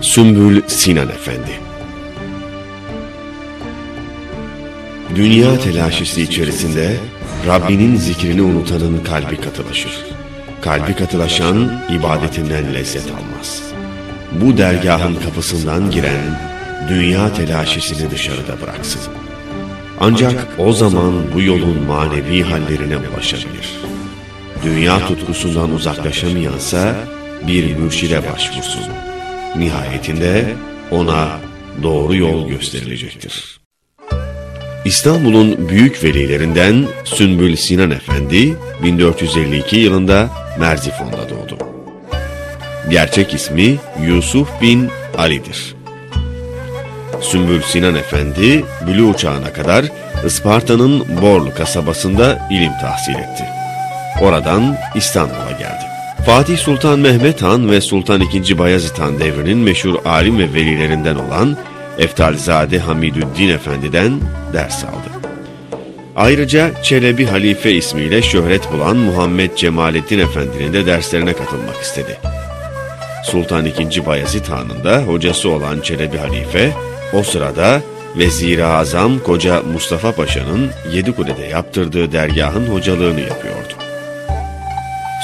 Sümbül Sinan Efendi Dünya telaşesi içerisinde Rabbinin zikrini unutanın kalbi katılaşır. Kalbi katılaşan ibadetinden lezzet almaz. Bu dergahın kapısından giren dünya telaşesini dışarıda bıraksın. Ancak o zaman bu yolun manevi hallerine ulaşabilir. Dünya tutkusundan uzaklaşamayansa bir mürşide başvursun. Nihayetinde ona doğru yol gösterilecektir. İstanbul'un büyük velilerinden Sünbül Sinan Efendi 1452 yılında Merzifon'da doğdu. Gerçek ismi Yusuf bin Ali'dir. Sümbül Sinan Efendi, Bülü çağına kadar Isparta'nın Borlu kasabasında ilim tahsil etti. Oradan İstanbul'a geldi. Fatih Sultan Mehmet Han ve Sultan II. Bayezid Han devrinin meşhur alim ve velilerinden olan Eftalzade Hamidüddin Efendi'den ders aldı. Ayrıca Çelebi Halife ismiyle şöhret bulan Muhammed Cemalettin Efendi'nin de derslerine katılmak istedi. Sultan II. Bayezid Han'ın da hocası olan Çelebi Halife, o sırada Vezir-i Azam Koca Mustafa Paşa'nın Yedikule'de yaptırdığı dergahın hocalığını yapıyordu.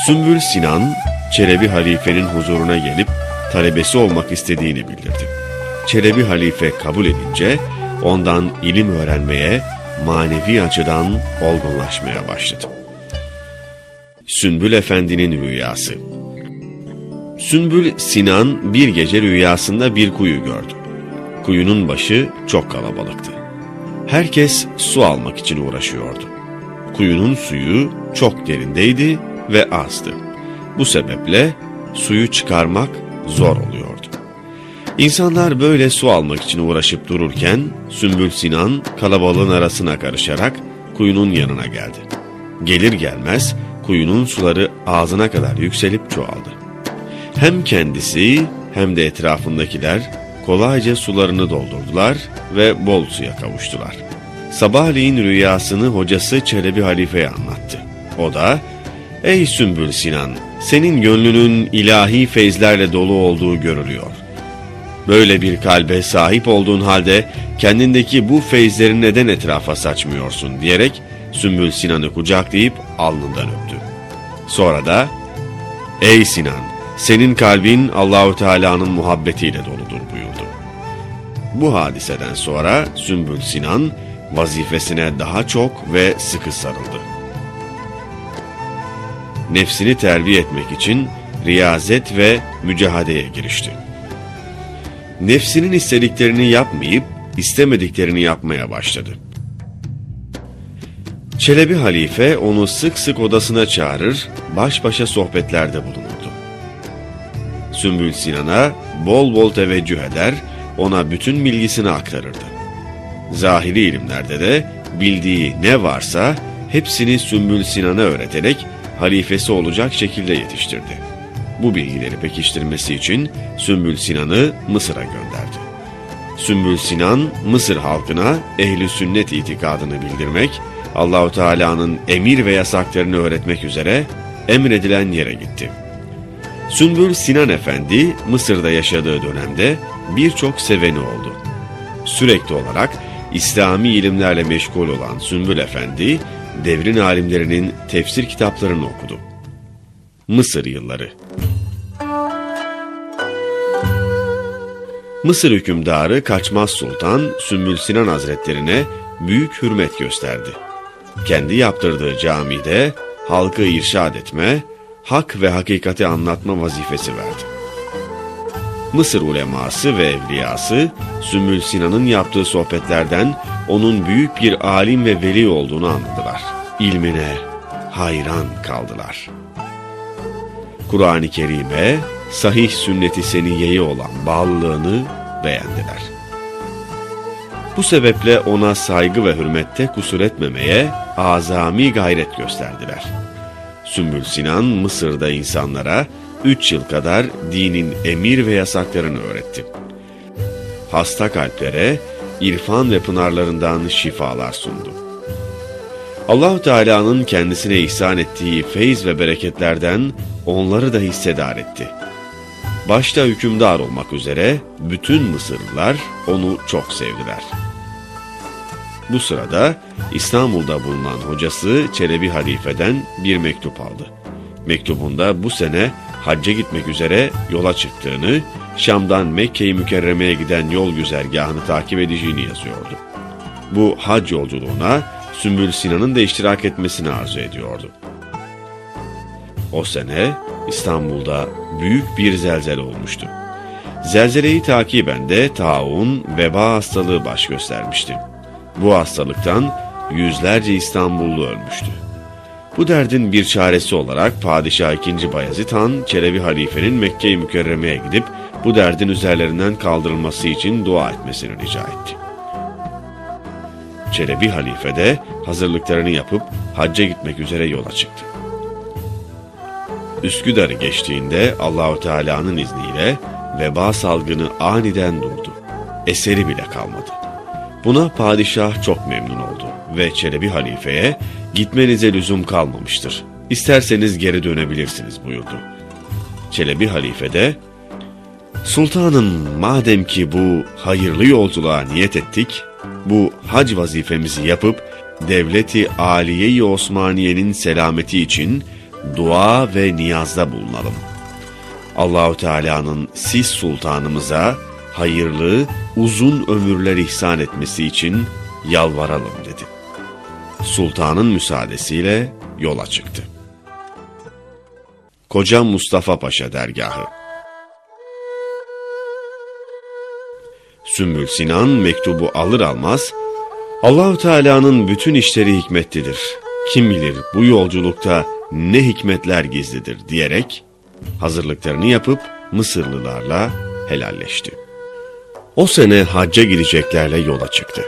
Sümbül Sinan, Çelebi Halife'nin huzuruna gelip talebesi olmak istediğini bildirdi. Çelebi Halife kabul edince ondan ilim öğrenmeye, manevi açıdan olgunlaşmaya başladı. Sümbül Efendi'nin rüyası Sümbül Sinan bir gece rüyasında bir kuyu gördü. Kuyunun başı çok kalabalıktı. Herkes su almak için uğraşıyordu. Kuyunun suyu çok derindeydi ve azdı. Bu sebeple suyu çıkarmak zor oluyordu. İnsanlar böyle su almak için uğraşıp dururken Sümbül Sinan kalabalığın arasına karışarak kuyunun yanına geldi. Gelir gelmez kuyunun suları ağzına kadar yükselip çoğaldı. Hem kendisi hem de etrafındakiler kolayca sularını doldurdular ve bol suya kavuştular. Sabahleyin rüyasını hocası Çelebi Halife'ye anlattı. O da, ''Ey Sümbül Sinan, senin gönlünün ilahi feyzlerle dolu olduğu görülüyor. Böyle bir kalbe sahip olduğun halde kendindeki bu feyzleri neden etrafa saçmıyorsun?'' diyerek Sümbül Sinan'ı kucaklayıp alnından öptü. Sonra da, ''Ey Sinan, senin kalbin Allahu Teala'nın muhabbetiyle doludur buyurdu. Bu hadiseden sonra Sümbül Sinan vazifesine daha çok ve sıkı sarıldı. Nefsini terbiye etmek için riyazet ve mücahadeye girişti. Nefsinin istediklerini yapmayıp istemediklerini yapmaya başladı. Çelebi Halife onu sık sık odasına çağırır, baş başa sohbetlerde bulunurdu. Sümbül Sinan'a bol bol teveccüh eder, ona bütün bilgisini aktarırdı. Zahiri ilimlerde de bildiği ne varsa hepsini Sümbül Sinan'a öğreterek halifesi olacak şekilde yetiştirdi. Bu bilgileri pekiştirmesi için Sümbül Sinan'ı Mısır'a gönderdi. Sümbül Sinan Mısır halkına ehli sünnet itikadını bildirmek, Allahu Teala'nın emir ve yasaklarını öğretmek üzere emredilen yere gitti. Sümbül Sinan Efendi Mısır'da yaşadığı dönemde birçok seveni oldu. Sürekli olarak İslami ilimlerle meşgul olan Sümbül Efendi, devrin alimlerinin tefsir kitaplarını okudu. Mısır Yılları Mısır hükümdarı Kaçmaz Sultan Sümbül Sinan Hazretlerine büyük hürmet gösterdi. Kendi yaptırdığı camide halkı irşad etme, hak ve hakikati anlatma vazifesi verdi. Mısır uleması ve evliyası Sümbül Sinan'ın yaptığı sohbetlerden onun büyük bir alim ve veli olduğunu anladılar. İlmine hayran kaldılar. Kur'an-ı Kerim'e sahih sünneti seniyeyi olan bağlılığını beğendiler. Bu sebeple ona saygı ve hürmette kusur etmemeye azami gayret gösterdiler. Sümbül Sinan Mısır'da insanlara 3 yıl kadar dinin emir ve yasaklarını öğretti. Hasta kalplere irfan ve pınarlarından şifalar sundu. Allahu Teala'nın kendisine ihsan ettiği feyz ve bereketlerden onları da hissedar etti. başta hükümdar olmak üzere bütün Mısırlılar onu çok sevdiler. Bu sırada İstanbul'da bulunan hocası Çelebi Halife'den bir mektup aldı. Mektubunda bu sene hacca gitmek üzere yola çıktığını, Şam'dan Mekke-i Mükerreme'ye giden yol güzergahını takip edeceğini yazıyordu. Bu hac yolculuğuna Sümbül Sinan'ın da iştirak etmesini arzu ediyordu. O sene İstanbul'da büyük bir zelzele olmuştu. Zelzeleyi takiben de taun, veba hastalığı baş göstermişti. Bu hastalıktan yüzlerce İstanbullu ölmüştü. Bu derdin bir çaresi olarak Padişah II. Bayezid Han, Çelebi Halife'nin Mekke-i Mükerreme'ye gidip bu derdin üzerlerinden kaldırılması için dua etmesini rica etti. Çelebi Halife de hazırlıklarını yapıp hacca gitmek üzere yola çıktı. Üsküdar'ı geçtiğinde Allahu Teala'nın izniyle veba salgını aniden durdu. Eseri bile kalmadı. Buna padişah çok memnun oldu ve Çelebi halifeye gitmenize lüzum kalmamıştır. İsterseniz geri dönebilirsiniz buyurdu. Çelebi halife de Sultanım madem ki bu hayırlı yolculuğa niyet ettik, bu hac vazifemizi yapıp devleti Aliye-i Osmaniye'nin selameti için dua ve niyazda bulunalım. Allahu Teala'nın siz sultanımıza hayırlı, uzun ömürler ihsan etmesi için yalvaralım dedi. Sultanın müsaadesiyle yola çıktı. Koca Mustafa Paşa dergahı Sümbül Sinan mektubu alır almaz Allahu Teala'nın bütün işleri hikmetlidir. Kim bilir bu yolculukta ne hikmetler gizlidir diyerek hazırlıklarını yapıp Mısırlılarla helalleşti. O sene hacca gideceklerle yola çıktı.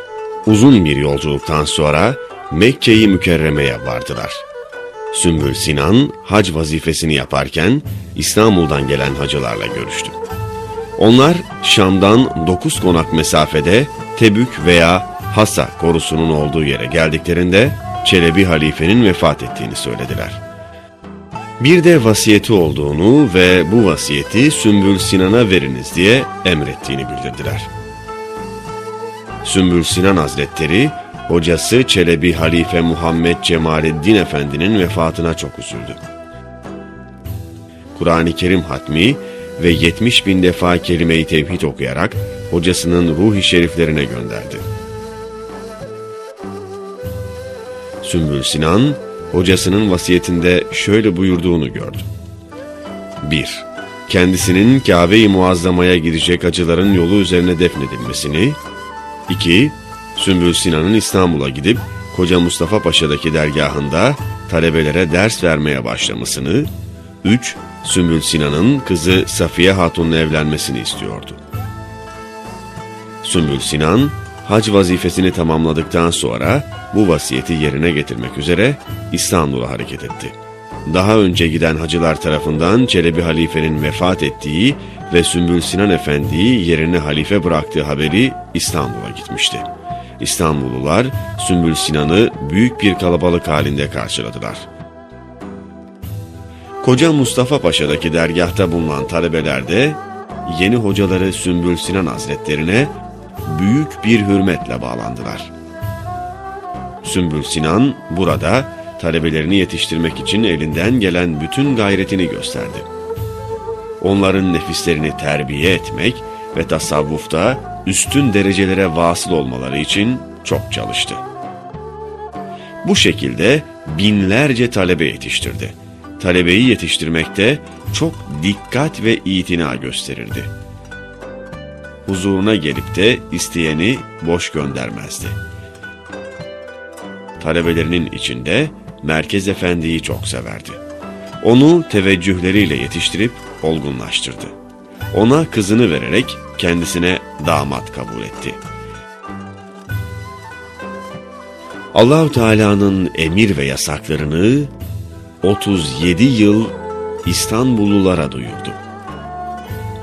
Uzun bir yolculuktan sonra Mekke'yi Mükerreme'ye vardılar. Sümbül Sinan hac vazifesini yaparken İstanbul'dan gelen hacılarla görüştü. Onlar Şam'dan 9 konak mesafede Tebük veya Hasa korusunun olduğu yere geldiklerinde Çelebi halifenin vefat ettiğini söylediler. Bir de vasiyeti olduğunu ve bu vasiyeti Sümbül Sinan'a veriniz diye emrettiğini bildirdiler. Sümbül Sinan Hazretleri, hocası Çelebi Halife Muhammed Cemalettin Efendi'nin vefatına çok üzüldü. Kur'an-ı Kerim hatmi ve 70 bin defa kelime-i tevhid okuyarak hocasının ruhi şeriflerine gönderdi. Sümbül Sinan, hocasının vasiyetinde şöyle buyurduğunu gördüm. 1. Kendisinin Kabe-i Muazzama'ya gidecek acıların yolu üzerine defnedilmesini. 2. Sümbül Sinan'ın İstanbul'a gidip Koca Mustafa Paşa'daki dergahında talebelere ders vermeye başlamasını. 3. Sümbül Sinan'ın kızı Safiye Hatun'la evlenmesini istiyordu. Sümbül Sinan, hac vazifesini tamamladıktan sonra bu vasiyeti yerine getirmek üzere İstanbul'a hareket etti. Daha önce giden hacılar tarafından Çelebi halifenin vefat ettiği ve Sümbül Sinan Efendi'yi yerine halife bıraktığı haberi İstanbul'a gitmişti. İstanbullular Sümbül Sinan'ı büyük bir kalabalık halinde karşıladılar. Koca Mustafa Paşa'daki dergahta bulunan talebeler de yeni hocaları Sümbül Sinan Hazretlerine büyük bir hürmetle bağlandılar. Sümbül Sinan burada talebelerini yetiştirmek için elinden gelen bütün gayretini gösterdi. Onların nefislerini terbiye etmek ve tasavvufta üstün derecelere vasıl olmaları için çok çalıştı. Bu şekilde binlerce talebe yetiştirdi. Talebeyi yetiştirmekte çok dikkat ve itina gösterirdi. Huzuruna gelip de isteyeni boş göndermezdi talebelerinin içinde Merkez Efendi'yi çok severdi. Onu teveccühleriyle yetiştirip olgunlaştırdı. Ona kızını vererek kendisine damat kabul etti. Allahu Teala'nın emir ve yasaklarını 37 yıl İstanbullulara duyurdu.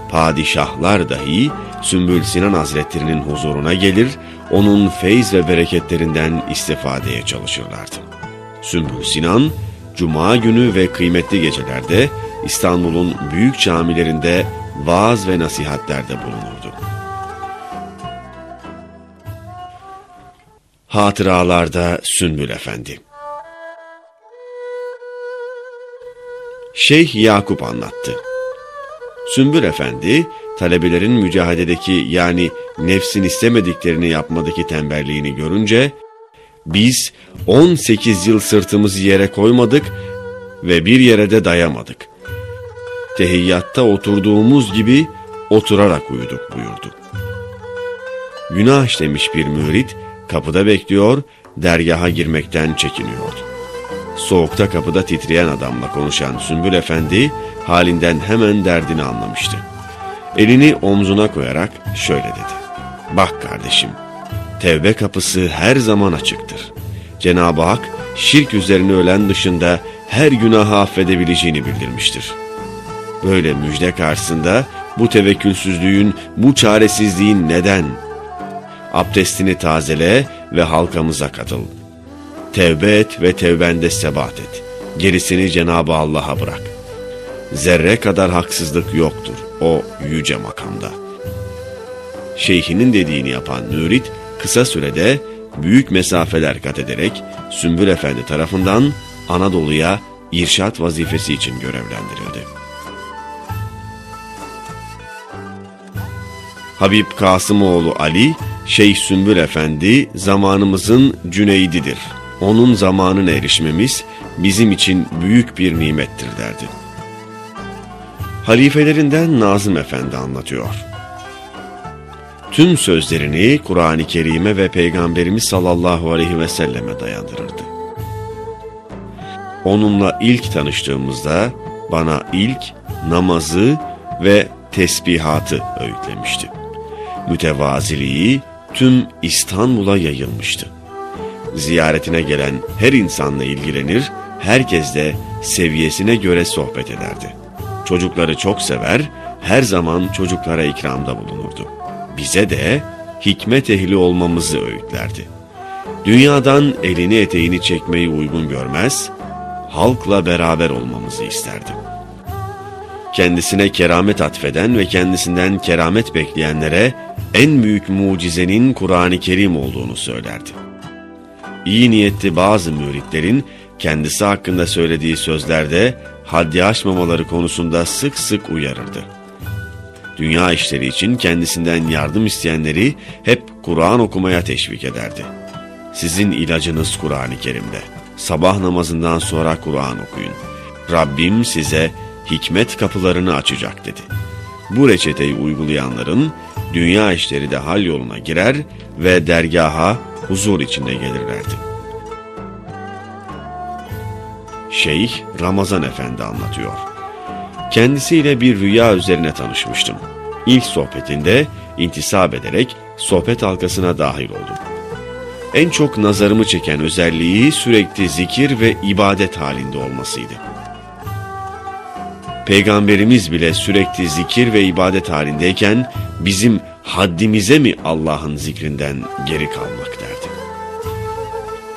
Padişahlar dahi Sümbül Sinan Hazretlerinin huzuruna gelir, onun feyz ve bereketlerinden istifadeye çalışırlardı. Sümbül Sinan, Cuma günü ve kıymetli gecelerde İstanbul'un büyük camilerinde vaaz ve nasihatlerde bulunurdu. Hatıralarda Sümbül Efendi Şeyh Yakup anlattı. Sümbül Efendi, talebelerin mücaheledeki yani nefsin istemediklerini yapmadaki tembelliğini görünce, biz 18 yıl sırtımızı yere koymadık ve bir yere de dayamadık. Tehiyyatta oturduğumuz gibi oturarak uyuduk buyurdu. Günah işlemiş bir mürit kapıda bekliyor, dergaha girmekten çekiniyordu. Soğukta kapıda titreyen adamla konuşan Sümbül Efendi halinden hemen derdini anlamıştı. Elini omzuna koyarak şöyle dedi. Bak kardeşim, tevbe kapısı her zaman açıktır. Cenab-ı Hak şirk üzerine ölen dışında her günahı affedebileceğini bildirmiştir. Böyle müjde karşısında bu tevekkülsüzlüğün, bu çaresizliğin neden? Abdestini tazele ve halkamıza katıl. Tevbe et ve tevbende sebat et. Gerisini Cenab-ı Allah'a bırak. Zerre kadar haksızlık yoktur o yüce makamda. Şeyhinin dediğini yapan mürit kısa sürede büyük mesafeler kat ederek Sümbül Efendi tarafından Anadolu'ya irşat vazifesi için görevlendirildi. Habib Kasımoğlu Ali, Şeyh Sümbül Efendi zamanımızın Cüneydidir. Onun zamanına erişmemiz bizim için büyük bir nimettir derdi. Halifelerinden Nazım Efendi anlatıyor. Tüm sözlerini Kur'an-ı Kerim'e ve Peygamberimiz sallallahu aleyhi ve selleme dayandırırdı. Onunla ilk tanıştığımızda bana ilk namazı ve tesbihatı öğütlemişti. Mütevaziliği tüm İstanbul'a yayılmıştı. Ziyaretine gelen her insanla ilgilenir, herkes de seviyesine göre sohbet ederdi. Çocukları çok sever, her zaman çocuklara ikramda bulunurdu. Bize de hikmet ehli olmamızı öğütlerdi. Dünyadan elini eteğini çekmeyi uygun görmez, halkla beraber olmamızı isterdi. Kendisine keramet atfeden ve kendisinden keramet bekleyenlere en büyük mucizenin Kur'an-ı Kerim olduğunu söylerdi. İyi niyetli bazı müritlerin kendisi hakkında söylediği sözlerde haddi aşmamaları konusunda sık sık uyarırdı. Dünya işleri için kendisinden yardım isteyenleri hep Kur'an okumaya teşvik ederdi. Sizin ilacınız Kur'an-ı Kerim'de. Sabah namazından sonra Kur'an okuyun. Rabbim size hikmet kapılarını açacak dedi. Bu reçeteyi uygulayanların dünya işleri de hal yoluna girer ve dergaha huzur içinde gelirlerdi. Şeyh Ramazan Efendi anlatıyor. Kendisiyle bir rüya üzerine tanışmıştım. İlk sohbetinde intisap ederek sohbet halkasına dahil oldum. En çok nazarımı çeken özelliği sürekli zikir ve ibadet halinde olmasıydı. Peygamberimiz bile sürekli zikir ve ibadet halindeyken bizim haddimize mi Allah'ın zikrinden geri kalmak derdi.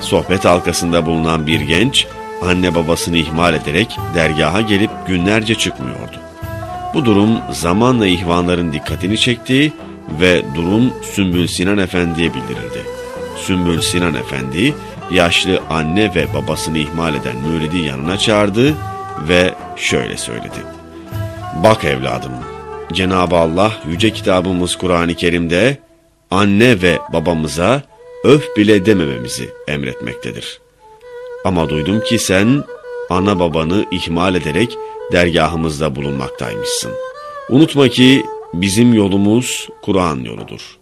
Sohbet halkasında bulunan bir genç anne babasını ihmal ederek dergaha gelip günlerce çıkmıyordu. Bu durum zamanla ihvanların dikkatini çekti ve durum Sümbül Sinan Efendi'ye bildirildi. Sümbül Sinan Efendi yaşlı anne ve babasını ihmal eden müridi yanına çağırdı ve şöyle söyledi. Bak evladım, Cenab-ı Allah yüce kitabımız Kur'an-ı Kerim'de anne ve babamıza öf bile demememizi emretmektedir. Ama duydum ki sen ana babanı ihmal ederek dergahımızda bulunmaktaymışsın. Unutma ki bizim yolumuz Kur'an yoludur.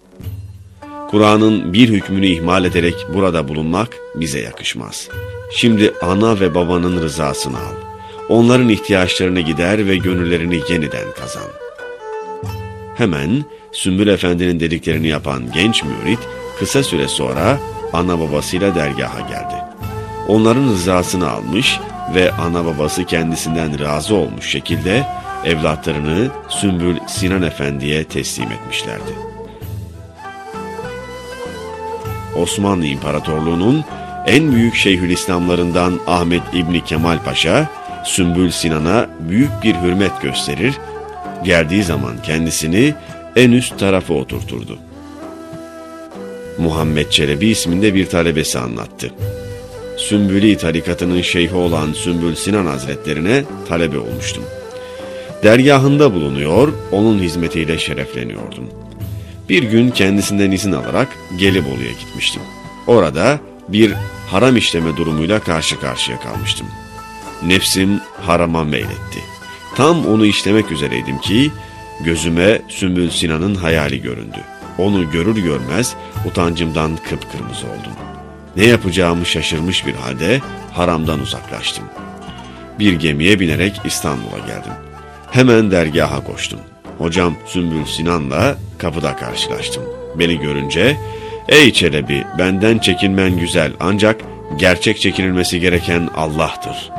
Kur'an'ın bir hükmünü ihmal ederek burada bulunmak bize yakışmaz. Şimdi ana ve babanın rızasını al. Onların ihtiyaçlarını gider ve gönüllerini yeniden kazan. Hemen Sümbül Efendi'nin dediklerini yapan genç mürit kısa süre sonra ana babasıyla dergaha geldi. Onların rızasını almış ve ana babası kendisinden razı olmuş şekilde evlatlarını Sümbül Sinan Efendi'ye teslim etmişlerdi. Osmanlı İmparatorluğu'nun en büyük Şeyhülislamlarından Ahmet İbni Kemal Paşa, Sümbül Sinan'a büyük bir hürmet gösterir, Geldiği zaman kendisini en üst tarafa oturturdu. Muhammed Çelebi isminde bir talebesi anlattı. Sümbüli tarikatının şeyhi olan Sümbül Sinan Hazretlerine talebe olmuştum. Dergahında bulunuyor, onun hizmetiyle şerefleniyordum. Bir gün kendisinden izin alarak Gelibolu'ya gitmiştim. Orada bir haram işleme durumuyla karşı karşıya kalmıştım. Nefsim harama meyletti. Tam onu işlemek üzereydim ki gözüme Sümbül Sinan'ın hayali göründü. Onu görür görmez utancımdan kıpkırmızı oldum. Ne yapacağımı şaşırmış bir halde haramdan uzaklaştım. Bir gemiye binerek İstanbul'a geldim. Hemen dergaha koştum. Hocam Sümbül Sinan'la kapıda karşılaştım. Beni görünce, ''Ey Çelebi, benden çekinmen güzel ancak gerçek çekinilmesi gereken Allah'tır.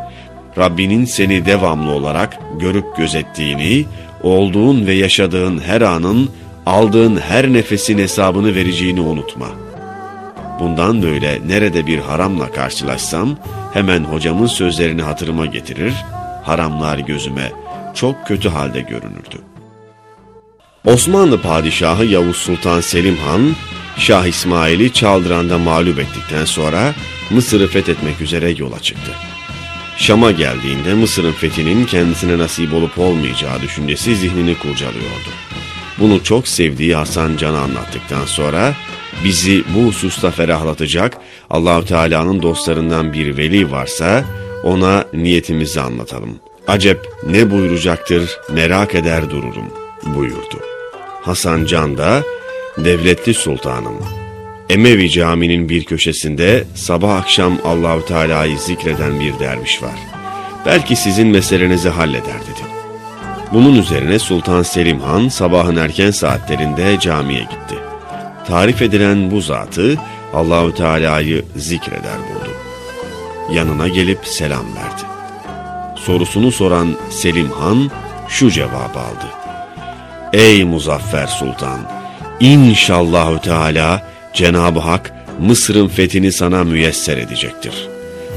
Rabbinin seni devamlı olarak görüp gözettiğini, olduğun ve yaşadığın her anın, aldığın her nefesin hesabını vereceğini unutma. Bundan böyle nerede bir haramla karşılaşsam, hemen hocamın sözlerini hatırıma getirir, haramlar gözüme çok kötü halde görünürdü. Osmanlı Padişahı Yavuz Sultan Selim Han, Şah İsmail'i Çaldıran'da mağlup ettikten sonra Mısır'ı fethetmek üzere yola çıktı. Şam'a geldiğinde Mısır'ın fethinin kendisine nasip olup olmayacağı düşüncesi zihnini kurcalıyordu. Bunu çok sevdiği Hasan Can'a anlattıktan sonra bizi bu hususta ferahlatacak Allahu Teala'nın dostlarından bir veli varsa ona niyetimizi anlatalım. Acep ne buyuracaktır merak eder dururum buyurdu. Hasan Can da devletli sultanım. Emevi caminin bir köşesinde sabah akşam Allahu Teala'yı zikreden bir derviş var. Belki sizin meselenizi halleder dedi. Bunun üzerine Sultan Selim Han sabahın erken saatlerinde camiye gitti. Tarif edilen bu zatı Allahü Teala'yı zikreder buldu. Yanına gelip selam verdi. Sorusunu soran Selim Han şu cevabı aldı. Ey Muzaffer Sultan! İnşallahü Teala Cenab-ı Hak Mısır'ın fethini sana müyesser edecektir.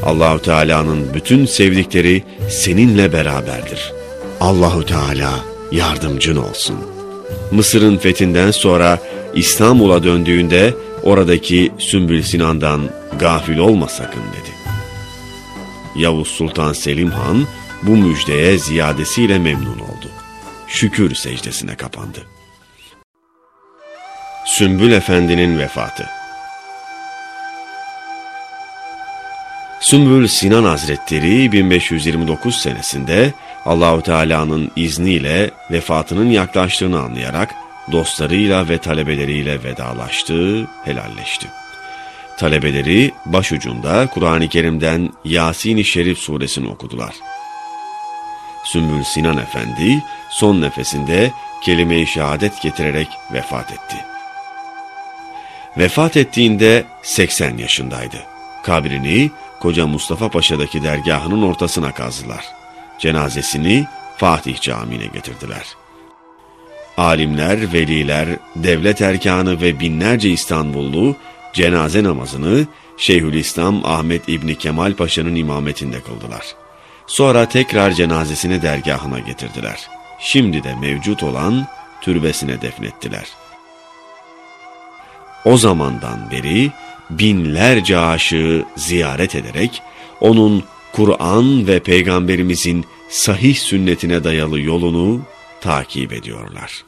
Allahü Teala'nın bütün sevdikleri seninle beraberdir. Allahü Teala yardımcın olsun. Mısır'ın fethinden sonra İstanbul'a döndüğünde oradaki Sümbül Sinan'dan gafil olma sakın dedi. Yavuz Sultan Selim Han bu müjdeye ziyadesiyle memnun oldu. Şükür secdesine kapandı. Sümbül Efendi'nin vefatı Sümbül Sinan Hazretleri 1529 senesinde Allahu Teala'nın izniyle vefatının yaklaştığını anlayarak dostlarıyla ve talebeleriyle vedalaştı, helalleşti. Talebeleri başucunda Kur'an-ı Kerim'den Yasin-i Şerif suresini okudular. Sümbül Sinan Efendi son nefesinde kelime-i şehadet getirerek vefat etti. Vefat ettiğinde 80 yaşındaydı. Kabrini Koca Mustafa Paşa'daki dergahının ortasına kazdılar. Cenazesini Fatih Camii'ne getirdiler. Alimler, veliler, devlet erkanı ve binlerce İstanbullu cenaze namazını Şeyhülislam Ahmet İbni Kemal Paşa'nın imametinde kıldılar. Sonra tekrar cenazesini dergahına getirdiler. Şimdi de mevcut olan türbesine defnettiler. O zamandan beri binlerce aşığı ziyaret ederek onun Kur'an ve Peygamberimizin sahih sünnetine dayalı yolunu takip ediyorlar.